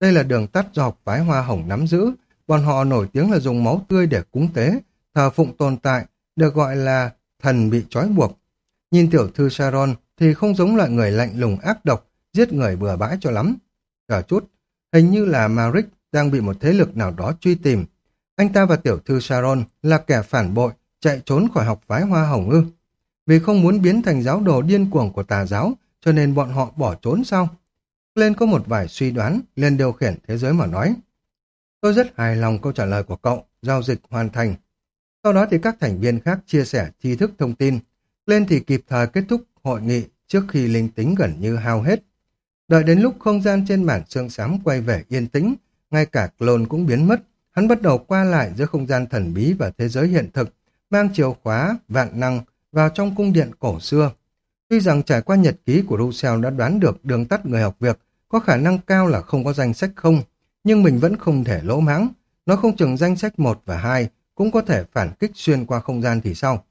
Đây là đường tắt do học phái Hoa Hồng nắm giữ, bọn họ nổi tiếng là dùng máu tươi để cúng tế, thờ phụng tồn tại, được gọi là thần bị trói buộc. Nhìn tiểu thư Sharon thì không giống loại người lạnh lùng ác độc, giết người bừa bãi cho lắm. Chờ chút, hình như là Maric đang bị một thế lực nào đó truy tìm. Anh ta và tiểu thư Sharon là kẻ phản bội, chạy trốn khỏi học phái Hoa Hồng ư. Vì không muốn biến thành giáo đồ điên cuồng của tà giáo, cho nên bọn họ bỏ trốn sao? Lên có một vài suy đoán, lên điều khiển thế giới mà nói. Tôi rất hài lòng câu trả lời của cậu, giao dịch hoàn thành. Sau đó thì các thành viên khác chia sẻ tri thức thông tin. Lên thì kịp thời kết thúc hội nghị trước khi linh tính gần như hao hết. Đợi đến lúc không gian trên bản xương xám quay về yên tĩnh, ngay cả clone cũng biến mất, hắn bắt đầu qua lại giữa không gian thần bí và thế giới hiện thực, mang chìa khóa, vạn năng vào trong cung điện cổ xưa. Tuy rằng trải qua nhật ký của Russell đã đoán được đường tắt người học việc có khả năng cao là không có danh sách không, nhưng mình vẫn không thể lỗ mãng. Nó không chừng danh sách 1 và 2 cũng có thể phản kích xuyên qua không gian thì sao.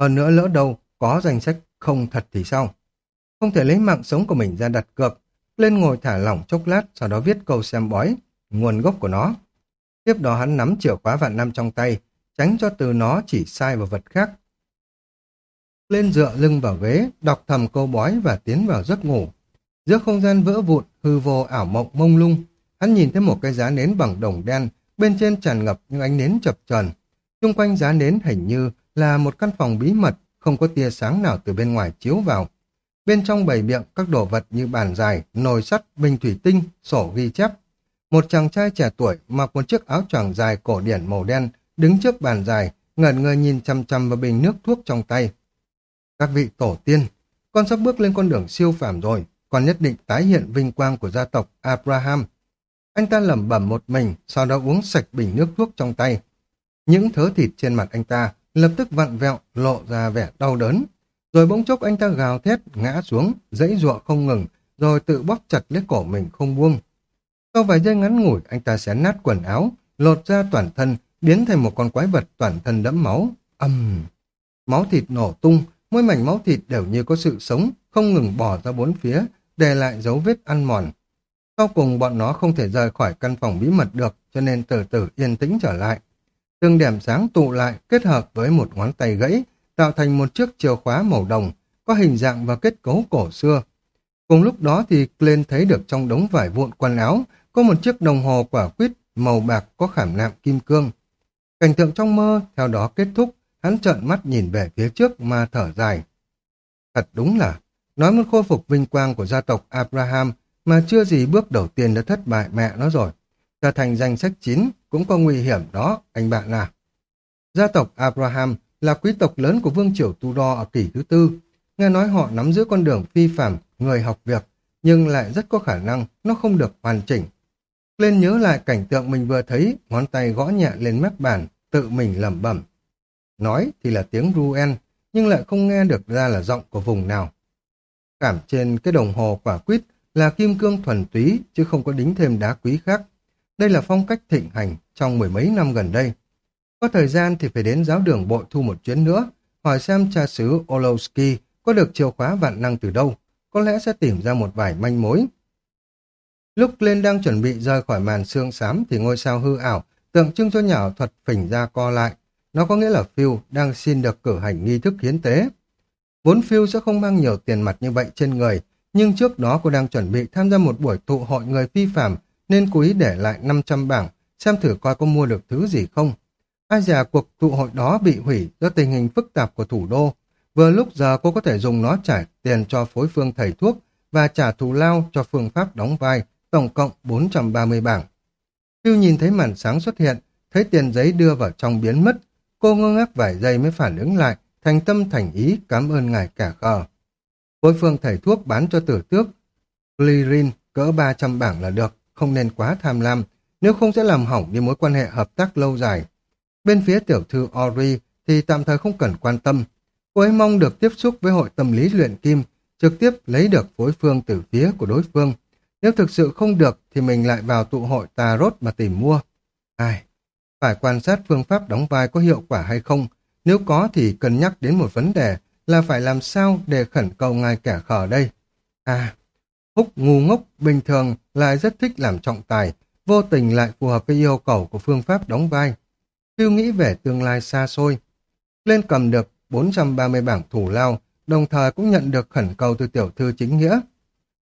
Hơn nữa lỡ đâu có danh sách không thật thì sao. Không thể lấy mạng sống của mình ra đặt cược, lên ngồi thả lỏng chốc lát, sau đó viết câu xem bói, nguồn gốc của nó. Tiếp đó hắn nắm chìa khóa vạn năm trong tay, tránh cho từ nó chỉ sai vào vật khác. Lên dựa lưng vào ghế, đọc thầm câu bói và tiến vào giấc ngủ. Giữa không gian vỡ vụn, hư vô ảo mộng mông lung, hắn nhìn thấy một cái giá nến bằng đồng đen, bên trên tràn ngập những ánh nến chập chờn. Xung quanh giá nến hình như là một căn phòng bí mật, không có tia sáng nào từ bên ngoài chiếu vào. Bên trong bầy miệng các đồ vật như bàn dài, nồi sắt, bình thủy tinh, sổ ghi chép. Một chàng trai trẻ tuổi mặc một chiếc áo choàng dài cổ điển màu đen, đứng trước bàn dài, ngẩn người nhìn chăm chăm vào bình nước thuốc trong tay. Các vị tổ tiên, con sắp bước lên con đường siêu phàm rồi, còn nhất định tái hiện vinh quang của gia tộc Abraham. Anh ta lẩm bẩm một mình, sau đó uống sạch bình nước thuốc trong tay. Những thớ thịt trên mặt anh ta lập tức vặn vẹo, lộ ra vẻ đau đớn. Rồi bỗng chốc anh ta gào thét, ngã xuống, dãy ruộng không ngừng, rồi tự bóp chặt lấy cổ mình không buông. Sau vài giây ngắn ngủi, anh ta xé nát quần áo, lột ra toàn thân, biến thành một con quái vật toàn thân đẫm máu. Âm! Máu thịt nổ tung, mỗi mảnh máu thịt đều như có sự sống, không ngừng bỏ ra bốn phía, để lại dấu vết ăn mòn. Sau cùng bọn nó không thể rời khỏi căn phòng bí mật được, cho nên từ từ yên tĩnh trở lại. Từng điểm sáng tụ lại kết hợp với một ngón tay gãy, tạo thành một chiếc chìa khóa màu đồng, có hình dạng và kết cấu cổ xưa. Cùng lúc đó thì Glenn thấy được trong đống vải vụn quần áo có một chiếc đồng hồ quả quýt màu bạc có khảm nạm kim cương. Cảnh tượng trong mơ theo đó kết thúc, hắn trợn mắt nhìn về phía trước mà thở dài. Thật đúng là, nói muốn khôi phục vinh quang của gia tộc Abraham mà chưa gì bước đầu tiên đã thất bại mẹ nó rồi. Trở thành danh sách chín cũng có nguy hiểm đó, anh bạn à. Gia tộc Abraham là quý tộc lớn của vương triều Tudor ở kỷ thứ tư. Nghe nói họ nắm giữ con đường phi phạm, người học việc, nhưng lại rất có khả năng nó không được hoàn chỉnh. Lên nhớ lại cảnh tượng mình vừa thấy, ngón tay gõ nhẹ lên mép bàn, tự mình lẩm bẩm. Nói thì là tiếng Ruen, nhưng lại không nghe được ra là giọng của vùng nào. Cảm trên cái đồng hồ quả quýt là kim cương thuần túy, chứ không có đính thêm đá quý khác. Đây là phong cách thịnh hành trong mười mấy năm gần đây. Có thời gian thì phải đến giáo đường bội thu một chuyến nữa, hỏi xem cha xứ Olowski có được chìa khóa vạn năng từ đâu, có lẽ sẽ tìm ra một vài manh mối. Lúc lên đang chuẩn bị rời khỏi màn xương xám thì ngôi sao hư ảo tượng trưng cho nhà thuật phỉnh ra co lại. Nó có nghĩa là Phil đang xin được cử hành nghi thức hiến tế. Vốn phiêu sẽ không mang nhiều tiền mặt như vậy trên người, nhưng trước đó cô đang chuẩn bị tham gia một buổi tụ hội người phi phạm nên cố ý để lại 500 bảng, xem thử coi có mua được thứ gì không. Ai già cuộc tụ hội đó bị hủy do tình hình phức tạp của thủ đô. Vừa lúc giờ cô có thể dùng nó trả tiền cho phối phương thầy thuốc và trả thù lao cho phương pháp đóng vai, tổng cộng 430 bảng. Phiêu nhìn thấy màn sáng xuất hiện, thấy tiền giấy đưa vào trong biến mất. Cô ngơ ngác vài giây mới phản ứng lại, thành tâm thành ý cảm ơn ngài cả khờ. Phối phương thầy thuốc bán cho tử tước, Glirin cỡ 300 bảng là được, không nên quá tham lam, nếu không sẽ làm hỏng đi mối quan hệ hợp tác lâu dài. Bên phía tiểu thư Ori thì tạm thời không cần quan tâm. Cô ấy mong được tiếp xúc với hội tâm lý luyện kim, trực tiếp lấy được phối phương từ phía của đối phương. Nếu thực sự không được thì mình lại vào tụ hội Tarot mà tìm mua. Ai? Phải quan sát phương pháp đóng vai có hiệu quả hay không. Nếu có thì cân nhắc đến một vấn đề là phải làm sao để khẩn cầu ngài kẻ khờ đây. À, Húc ngu ngốc, bình thường lại rất thích làm trọng tài, vô tình lại phù hợp với yêu cầu của phương pháp đóng vai. Tiêu nghĩ về tương lai xa xôi. Lên cầm được 430 bảng thủ lao, đồng thời cũng nhận được khẩn cầu từ tiểu thư chính nghĩa.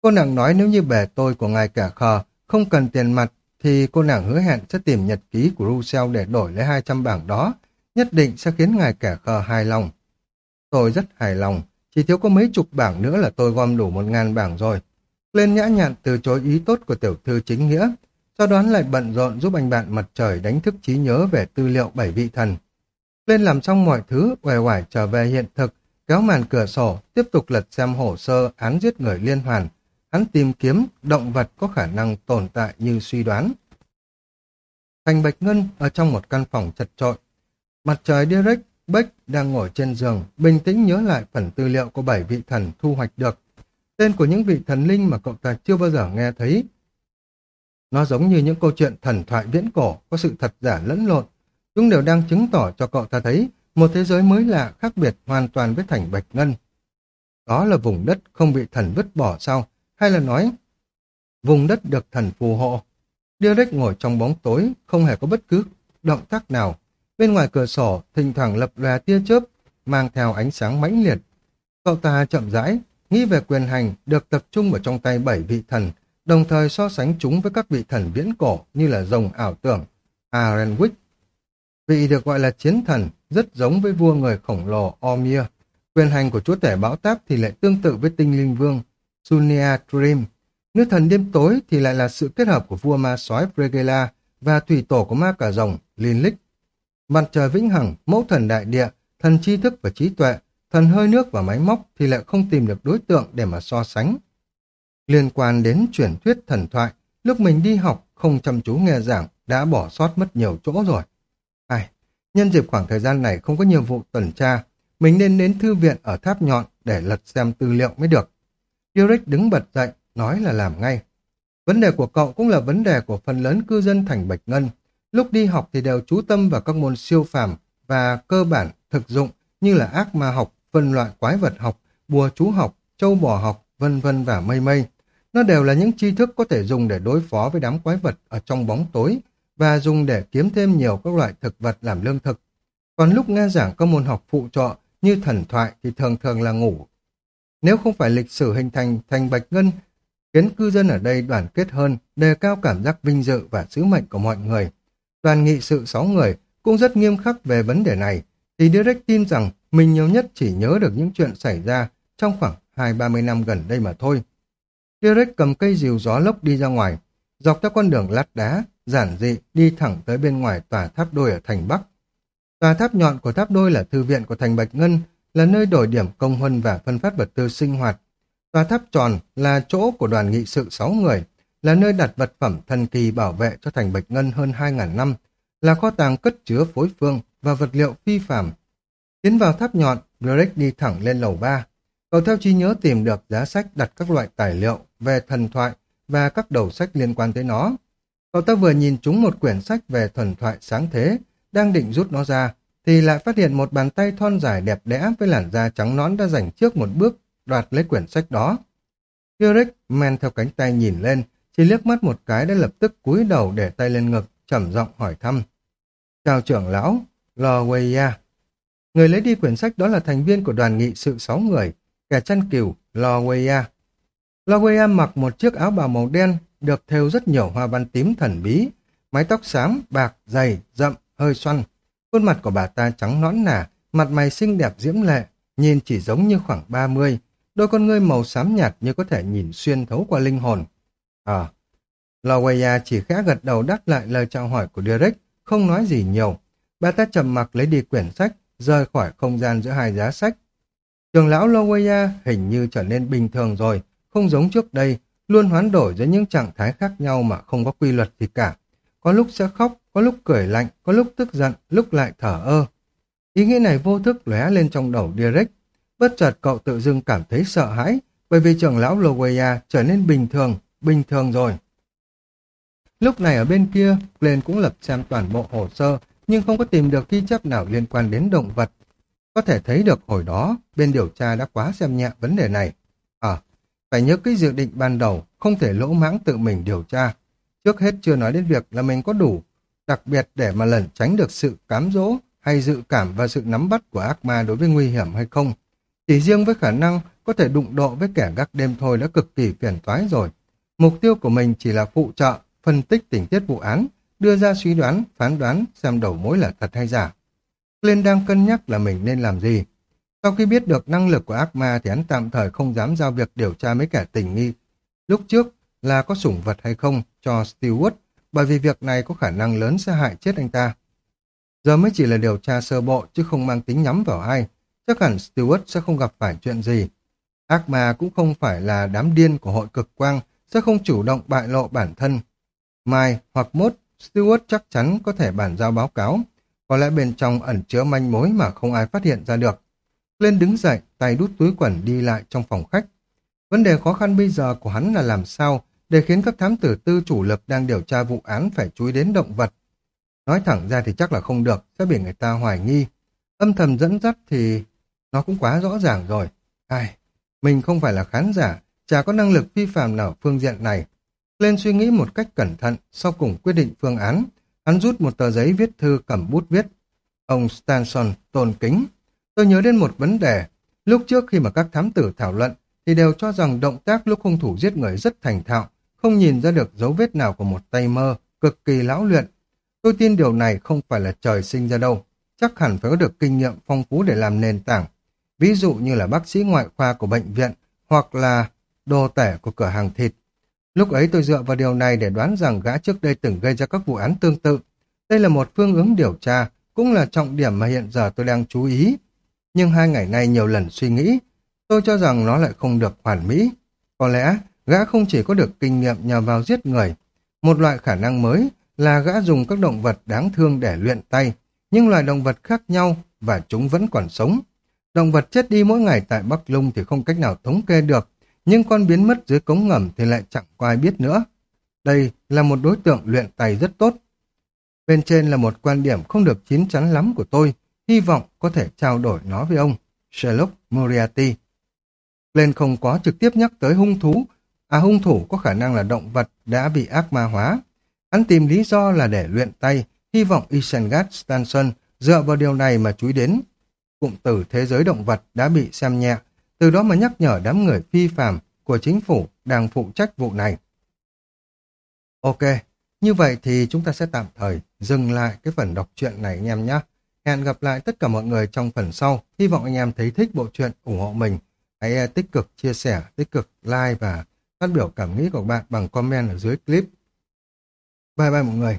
Cô nàng nói nếu như bề tôi của ngài kẻ khờ không cần tiền mặt thì cô nàng hứa hẹn sẽ tìm nhật ký của Russell để đổi lấy 200 bảng đó, nhất định sẽ khiến ngài kẻ khờ hài lòng. Tôi rất hài lòng, chỉ thiếu có mấy chục bảng nữa là tôi gom đủ một ngàn bảng rồi. Lên nhã nhặn từ chối ý tốt của tiểu thư chính nghĩa, sau đó lại bận rộn giúp anh bạn mặt trời đánh thức trí nhớ về tư liệu bảy vị thần. Lên làm xong mọi thứ, quẻ quải trở về hiện thực, kéo màn cửa sổ, tiếp tục lật xem hồ sơ án giết người liên hoàn. Hắn tìm kiếm động vật có khả năng tồn tại như suy đoán. Thành Bạch Ngân ở trong một căn phòng chật trội. Mặt trời direct Beck đang ngồi trên giường, bình tĩnh nhớ lại phần tư liệu của bảy vị thần thu hoạch được. Tên của những vị thần linh mà cậu ta chưa bao giờ nghe thấy. Nó giống như những câu chuyện thần thoại viễn cổ, có sự thật giả lẫn lộn. Chúng đều đang chứng tỏ cho cậu ta thấy một thế giới mới lạ khác biệt hoàn toàn với thành Bạch Ngân. Đó là vùng đất không bị thần vứt bỏ sau, Hay là nói vùng đất được thần phù hộ? Direct ngồi trong bóng tối, không hề có bất cứ động tác nào. Bên ngoài cửa sổ, thỉnh thoảng lập lòe tia chớp, mang theo ánh sáng mãnh liệt. Cậu ta chậm rãi, nghĩ về quyền hành được tập trung ở trong tay bảy vị thần, đồng thời so sánh chúng với các vị thần viễn cổ như là rồng ảo tưởng, Arenwick. Vị được gọi là chiến thần, rất giống với vua người khổng lồ Omir. Quyền hành của chúa tể bão táp thì lại tương tự với tinh linh vương Sunia Dream. Nữ thần đêm tối thì lại là sự kết hợp của vua ma sói Fregela và thủy tổ của ma cả rồng Linlick. Mặt trời vĩnh hằng, mẫu thần đại địa, thần tri thức và trí tuệ, thần hơi nước và máy móc thì lại không tìm được đối tượng để mà so sánh. Liên quan đến truyền thuyết thần thoại, lúc mình đi học không chăm chú nghe giảng đã bỏ sót mất nhiều chỗ rồi. Ai, nhân dịp khoảng thời gian này không có nhiều vụ tuần tra, mình nên đến thư viện ở tháp nhọn để lật xem tư liệu mới được. Derek đứng bật dậy, nói là làm ngay. Vấn đề của cậu cũng là vấn đề của phần lớn cư dân thành Bạch Ngân. Lúc đi học thì đều chú tâm vào các môn siêu phàm và cơ bản thực dụng như là ác ma học, phân loại quái vật học, bùa chú học, châu bò học, vân vân và mây mây. Nó đều là những tri thức có thể dùng để đối phó với đám quái vật ở trong bóng tối và dùng để kiếm thêm nhiều các loại thực vật làm lương thực. Còn lúc nghe giảng các môn học phụ trợ như thần thoại thì thường thường là ngủ. Nếu không phải lịch sử hình thành thành Bạch Ngân khiến cư dân ở đây đoàn kết hơn, đề cao cảm giác vinh dự và sứ mệnh của mọi người. Đoàn nghị sự sáu người cũng rất nghiêm khắc về vấn đề này, thì Direct tin rằng mình nhiều nhất chỉ nhớ được những chuyện xảy ra trong khoảng hai ba mươi năm gần đây mà thôi. Direct cầm cây dìu gió lốc đi ra ngoài, dọc theo con đường lát đá, giản dị đi thẳng tới bên ngoài tòa tháp đôi ở thành Bắc. Tòa tháp nhọn của tháp đôi là thư viện của thành Bạch Ngân, là nơi đổi điểm công huân và phân phát vật tư sinh hoạt. Tòa tháp tròn là chỗ của đoàn nghị sự sáu người, là nơi đặt vật phẩm thần kỳ bảo vệ cho thành Bạch Ngân hơn 2.000 năm, là kho tàng cất chứa phối phương và vật liệu phi phạm. Tiến vào tháp nhọn, Greg đi thẳng lên lầu 3. Cậu theo trí nhớ tìm được giá sách đặt các loại tài liệu về thần thoại và các đầu sách liên quan tới nó. Cậu ta vừa nhìn chúng một quyển sách về thần thoại sáng thế, đang định rút nó ra, thì lại phát hiện một bàn tay thon dài đẹp đẽ với làn da trắng nõn đã dành trước một bước đoạt lấy quyển sách đó. Yorick men theo cánh tay nhìn lên, chỉ liếc mắt một cái đã lập tức cúi đầu để tay lên ngực, trầm giọng hỏi thăm. Chào trưởng lão, Lò Weya. Người lấy đi quyển sách đó là thành viên của đoàn nghị sự sáu người, kẻ chăn cừu, Lò Weya. Lò Weya mặc một chiếc áo bào màu đen, được thêu rất nhiều hoa văn tím thần bí, mái tóc xám, bạc, dày, rậm, hơi xoăn, Khuôn mặt của bà ta trắng nõn nà, mặt mày xinh đẹp diễm lệ, nhìn chỉ giống như khoảng 30, đôi con ngươi màu xám nhạt như có thể nhìn xuyên thấu qua linh hồn. Ờ. À, Lawaya chỉ khẽ gật đầu đáp lại lời chào hỏi của Derek, không nói gì nhiều. Bà ta trầm mặc lấy đi quyển sách, rời khỏi không gian giữa hai giá sách. Trường lão Lawaya hình như trở nên bình thường rồi, không giống trước đây, luôn hoán đổi giữa những trạng thái khác nhau mà không có quy luật gì cả. Có lúc sẽ khóc, có lúc cười lạnh, có lúc tức giận, lúc lại thở ơ. Ý nghĩ này vô thức lóe lên trong đầu Derek. Bất chợt cậu tự dưng cảm thấy sợ hãi, bởi vì trưởng lão Lawaya trở nên bình thường, bình thường rồi. Lúc này ở bên kia, Glenn cũng lập xem toàn bộ hồ sơ, nhưng không có tìm được ghi chép nào liên quan đến động vật. Có thể thấy được hồi đó, bên điều tra đã quá xem nhẹ vấn đề này. À, Phải nhớ cái dự định ban đầu, không thể lỗ mãng tự mình điều tra. Trước hết chưa nói đến việc là mình có đủ, đặc biệt để mà lẩn tránh được sự cám dỗ hay dự cảm và sự nắm bắt của ác ma đối với nguy hiểm hay không. Chỉ riêng với khả năng có thể đụng độ với kẻ gác đêm thôi đã cực kỳ phiền toái rồi. Mục tiêu của mình chỉ là phụ trợ, phân tích tình tiết vụ án, đưa ra suy đoán, phán đoán xem đầu mối là thật hay giả. Lên đang cân nhắc là mình nên làm gì. Sau khi biết được năng lực của ác ma thì hắn tạm thời không dám giao việc điều tra mấy kẻ tình nghi. Lúc trước là có sủng vật hay không cho Stewart, bởi vì việc này có khả năng lớn sẽ hại chết anh ta. Giờ mới chỉ là điều tra sơ bộ chứ không mang tính nhắm vào ai. Chắc hẳn Stewart sẽ không gặp phải chuyện gì. Ác ma cũng không phải là đám điên của hội cực quang, sẽ không chủ động bại lộ bản thân. Mai hoặc mốt, Stewart chắc chắn có thể bản giao báo cáo. Có lẽ bên trong ẩn chứa manh mối mà không ai phát hiện ra được. Lên đứng dậy, tay đút túi quần đi lại trong phòng khách. Vấn đề khó khăn bây giờ của hắn là làm sao để khiến các thám tử tư chủ lực đang điều tra vụ án phải chú ý đến động vật. Nói thẳng ra thì chắc là không được, sẽ bị người ta hoài nghi. Âm thầm dẫn dắt thì nó cũng quá rõ ràng rồi. Ai, mình không phải là khán giả, chả có năng lực vi phạm nào phương diện này. Lên suy nghĩ một cách cẩn thận, sau cùng quyết định phương án. Hắn rút một tờ giấy viết thư cầm bút viết. Ông Stanson tôn kính. Tôi nhớ đến một vấn đề. Lúc trước khi mà các thám tử thảo luận, thì đều cho rằng động tác lúc hung thủ giết người rất thành thạo, không nhìn ra được dấu vết nào của một tay mơ, cực kỳ lão luyện. Tôi tin điều này không phải là trời sinh ra đâu, chắc hẳn phải có được kinh nghiệm phong phú để làm nền tảng. Ví dụ như là bác sĩ ngoại khoa của bệnh viện, hoặc là đồ tể của cửa hàng thịt. Lúc ấy tôi dựa vào điều này để đoán rằng gã trước đây từng gây ra các vụ án tương tự. Đây là một phương hướng điều tra, cũng là trọng điểm mà hiện giờ tôi đang chú ý. Nhưng hai ngày nay nhiều lần suy nghĩ, tôi cho rằng nó lại không được hoàn mỹ. Có lẽ gã không chỉ có được kinh nghiệm nhờ vào giết người. Một loại khả năng mới là gã dùng các động vật đáng thương để luyện tay, nhưng loài động vật khác nhau và chúng vẫn còn sống. Động vật chết đi mỗi ngày tại Bắc Lung thì không cách nào thống kê được, nhưng con biến mất dưới cống ngầm thì lại chẳng có ai biết nữa. Đây là một đối tượng luyện tay rất tốt. Bên trên là một quan điểm không được chín chắn lắm của tôi, hy vọng có thể trao đổi nó với ông, Sherlock Moriarty. Lên không có trực tiếp nhắc tới hung thú, à hung thủ có khả năng là động vật đã bị ác ma hóa. Hắn tìm lý do là để luyện tay, hy vọng Isengard Stanson dựa vào điều này mà chú ý đến. Cụm từ thế giới động vật đã bị xem nhẹ, từ đó mà nhắc nhở đám người phi phạm của chính phủ đang phụ trách vụ này. Ok, như vậy thì chúng ta sẽ tạm thời dừng lại cái phần đọc truyện này anh em nhé. Hẹn gặp lại tất cả mọi người trong phần sau. Hy vọng anh em thấy thích bộ truyện, ủng hộ mình. Hãy à, tích cực chia sẻ, tích cực like và phát biểu cảm nghĩ của bạn bằng comment ở dưới clip. Bye bye mọi người.